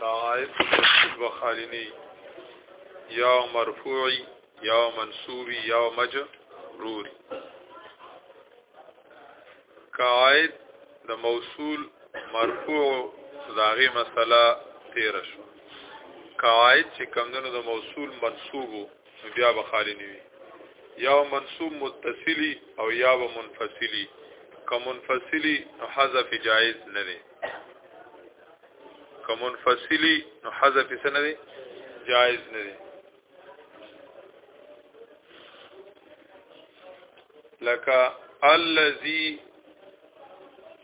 تعائد مسجد و خالی نی یا مرفوعی یا منصوبی یا مجروری قاعد د موصول مرفوع داغه مسله تیر شو قاعد چې کمندونو د موصول منصوب بیا به خالی نیوي یا منصوب متصلی او یا به منفصلی که منفصلی حذف جایز نه که منفصلی نو حذف یې نه دی جایز نه دی لکه الذي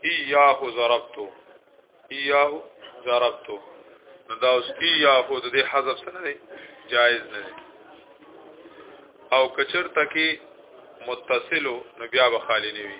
اياه ضربته اياه ضربته نو دا اوس اياه د دې حذف سره دی جایز نه دی او کچر تکي متصلو نو بیا به خالی نه وي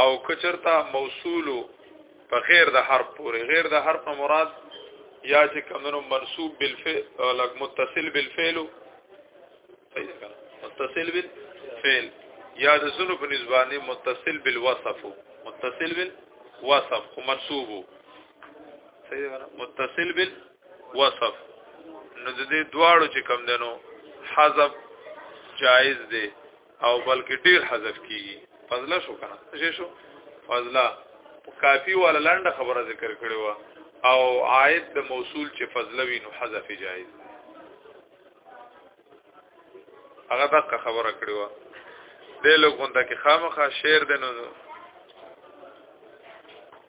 او کچرتا موصول په غیر د حرف پورې غیر د حرف نه مراد یا چې کمنو منصوب بالفعل لک متصل بالفعل صحیح ده متصل بالفعل یا د زنو په نسبانه متصل بالوصف متصل بالوصف خو منصوب صحیح ده متصل بالوصف نو د دې دواړو چې کم دنو حذف جائز دی او بلکې ډیر حذف کیږي فضله شو کنه څه شو فضله کافی ولا لنډه خبره ذکر کړې و او عائد د موصول چې فضله وي نو حذف جایز هغه دغه خبره کړې و د لوګون ته کې خامخا شعر د نو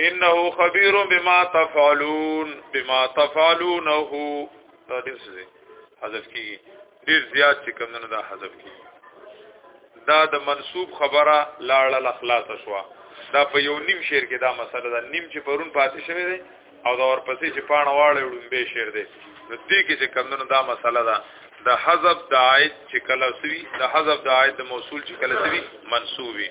انه خبير بما تفعلون بما تفعلونه دا دې څه حذف کیږي ډیر زیات چې کوم نه دا حذف کیږي دا د منسوب خبره لاړه لخلاص شو دا په یو نیم شعر کې دا مسله ده نیم چې پرون پاتې شوی دی او دا ورپسې چې پاڼه واړې وړم به شعر دی نو دې کې چې کوم نه دا مسله ده د حذف د عائد چې کله سوي د حذف د عائد د موصول چې کله سوي منسوبي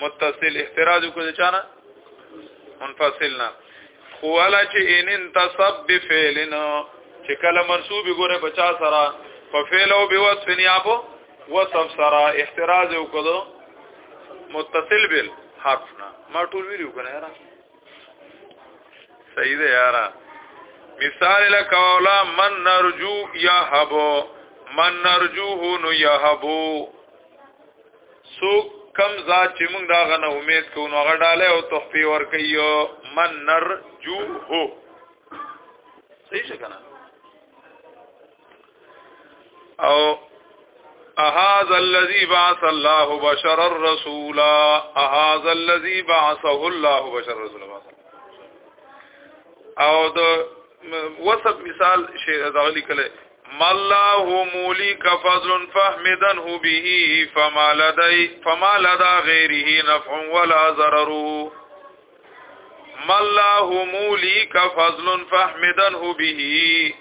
متصل احتراز کو د چانه منفصل نه خو الا چې ان انتصب بفعل چې کله منسوب ګوره بچا سره په فعل او به وصف نه اپو وصف سره احتراز وکړو متصل بل حرف نه ما ټول ویلو کنه یاره صحیح ده یاره مثال لك اولا من نرجو يهبو من نرجوه نو يهبو سو کم ذات چې موږ دا غنه امید کوو نو غډاله او تحفه ور کوي من نر جو هو صحیح څنګه او اهاذ الذي بعث الله بشر الرسول اهاذ الذي بعثه الله بشر الرسول او د وصف مثال شی دغلی کله ملاه مولی کا فضل فهمدنه به فما لدی فما لدا غیره نفع ولا ضرر ملاه مولی کا فضل فهمدنه به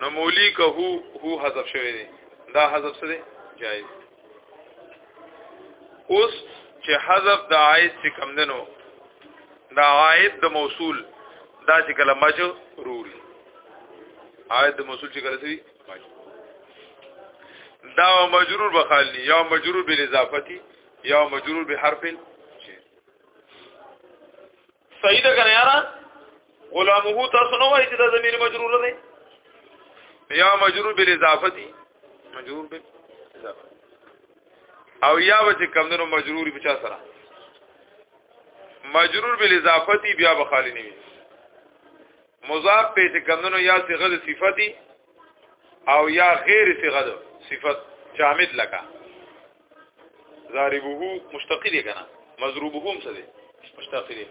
نو مولی کا هو هو حذف شوی دی دا حذف څه دی جایز اوس چې حذف د عائد څخه کم دنو دا عائد د موصول دا چې کلمه جو رول آیت د موصول چې کله سي دا مجرور بخالی یا مجرور بالاضافتی یا مجرور بحرف صحیح ده کنه یارا غلامه تاسو نو وایي چې دا ضمیر مجرور دی یا مجرور بالاضافتی مجرور بالاضافتی او یا به چې کم دنو مجرور بچا سره مجرور بالاضافتی بیا بخالی نه وي مضاف په چې کمونو یا صيغه د صفتی او یا غیر صيغه د صفت جامد لکه ضاربه مشتق دی کنه مضروبه هم څه دی مشتق دی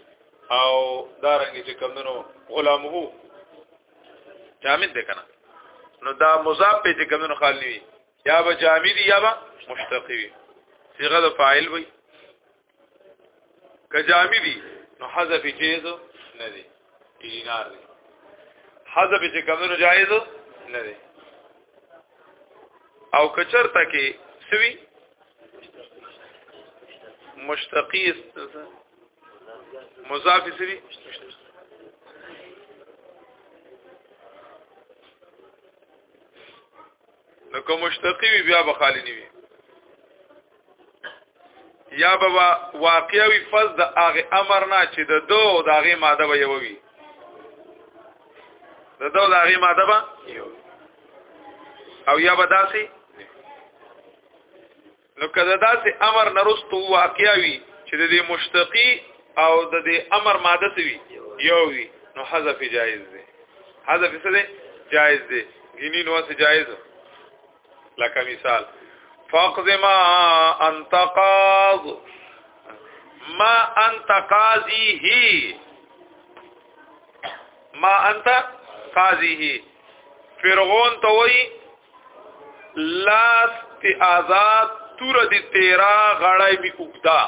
او دا رنګ چې کمونو غلامه جامد دی کنه نو دا مضاف په چې کمونو خالی وي یا به جامد یا به مشتق وي صيغه د فاعل وي که جامي دي نو حذف جائز نه دي دینار دي حذف چې کمونو جائز نه دي او کچر تکي سوي مشتقی مضاف سوي نو کوم مشتقی وی بیا به خالی نیوی یا به واقع وی فز د هغه امر نه چې د دو او د هغه ماده به یو وی د دو د هغه ماده به او یا به داسي نو کله دا سه امر نرستو واقعي وي چې د دې مشتقي او د دې امر ماده سوي یو وي نو حذف جایز دی حذف څه دی جایز دی غنی نو څه جایز لکه مثال فقض ما انت قاض ما انت قاضيه ما انت قاضيه فرعون ته وایي لاس تی آزاد تور دی تیرا غړای می اوګدا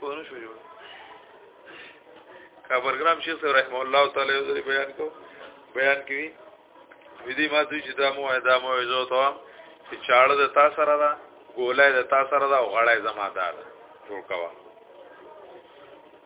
پونه شو جو کابرګرام شیخ صاحب رحم الله تعالی یې بیان کو بیان کوي ودی ما دوی چې دا مو ادا مو زو ته چې چاړه د تا سره دا ګولای د تا سره دا غړای زما دا جوړ کوا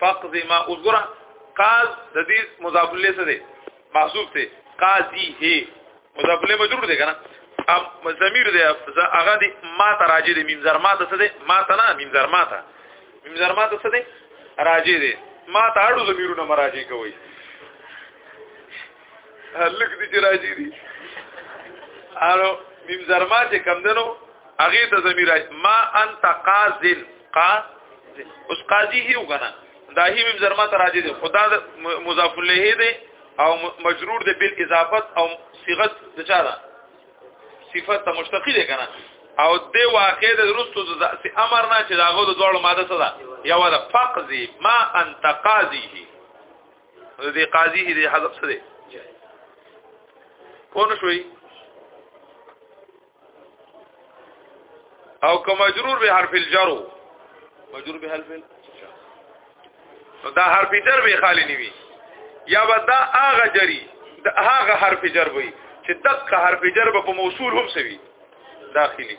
فقض ما اذرا قاض د دې مضاف له څه دی محذوف دی قاضي هي مضاف له مجرور دی کنه ام ضمیر دی هغه دی ما ته راځي دی میم زر ما ته څه دی ما ته نه میم زر ما ته میم زر ما ته څه دی راځي دی ما ته اړو ضمیرونه مراجي کوي هلک دي چې راځي دي انو میم زرما چې کم دنو هغه د زمير ما انت قاذل قا اوس قاضي هیو کنه دا هی میم زرما ته راځي دي خدا مضاف الیه دي او مجرور دي بل اضافت او صيغت د چا ده صفت ته مشتقی دي کنه او د واقع د رستو د امر نه چې داغه د دوړو ماده څه ده یو ده فقزي ما انت قاضي د دې قاضي دې حذف څه دی پون شوي او که مجرور به حرف الجر مجرور به حرف نو دا حرف جر به خالی نیوي یا به دا هغه جری دا هغه حرف جر وي چې دغه حرف جر په موصول هم سوي داخلي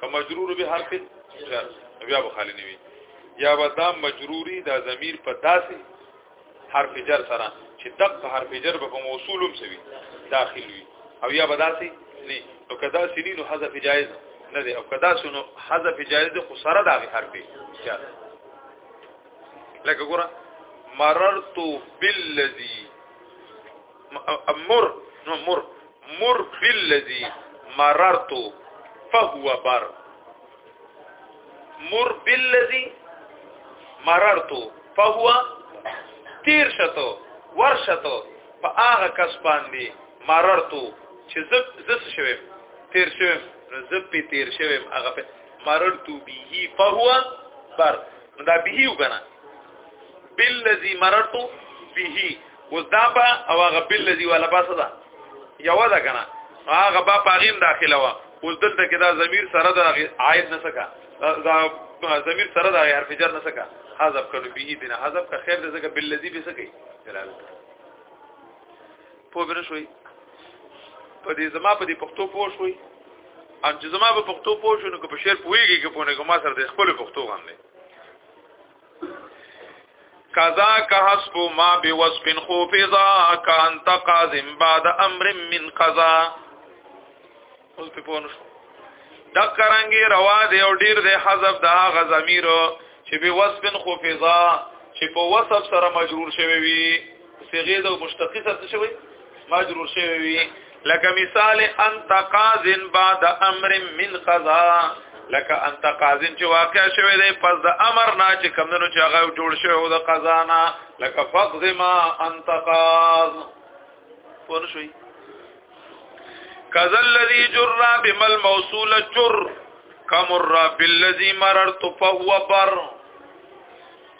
که مجرور به حرف جر بیا به خالی نیوي یا به دا مجروری دا ضمیر په داسې حرف جر سره چې دق حرف جر به په موصولم سوي داخل وي او یا به داسې نه نو کدا سنینو حذف جایز نه دی او کدا سنو حذف جایز دی خو سره دا حرف جر لکه ګوره مررت بالذي مر نو مر مر بالذي مررت فهو بر مر بالذي مررت فهو تیر شتو ورشتو په هغه کس باندې مررت چې زب زس شوی تیر شوی نو زب په تیر شوی هغه په مررت به فهو بر دا به وګنا بالذي مررت به اوس دا با او هغه بل لذي ولا با صدا یو دا کنه هغه با پاغیم داخله وا اوس دلته کې دا ضمیر سره دا عائد نه سکا دا ضمیر سره دا حرف جر نه سکا حذف کړو به دې نه حذف کا خیر دې زکه بل لذي به سکی دلالت په بر شوي په دې زما په دې پښتو پوه شوي ان چې زما په پښتو پوه شو نو که په شعر پوهیږي کې پونه کومه سره د خپل پښتو غم نه کذا که حسب ما به وصف خوفزا که انت قاضم بعد امر من قضا اوس په پونه شو دا کرانګي روا دی او ډیر دی حذف د هغه ضمیر چې به وصف خوفزا چې په وصف سره مجرور شوی وي صيغه د مشتقي سره څه شوی مجرور شوی وي لکه مثال انت قاذن بعد امر من قضا لکه انت قاذن چې واقع شوی دی پس د امر نه چې کمندونو چې هغه جوړ شوی او د قضا نه لکه فقد ما انت قاذ پوه شوی کذا الذي جر بما الموصول جر كمر بالذي مررت فهو بر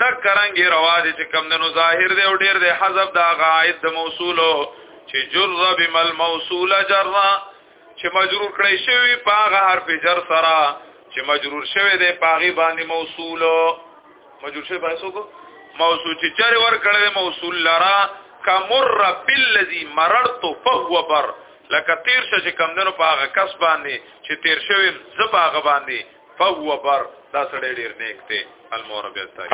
تک کرانګي روا دي چې کم دنو ظاهر دی او ډیر دی حذف دا غائد د موصولو چې جر بمل موصول جر چې مجرور کړي شوی پاغه حرف جر سره چې مجرور شوی دی پاغي باندې موصولو مجرور شوی پای سوګو موصول چې جر ور کړي موصول لرا کمر بالذي مررت فهو بر لکه تیر شې کم دنو پاغه کس باندې چې تیر شوی زباغه باندې فهو بر دا سړی ډیر نیک دی المور بیا تای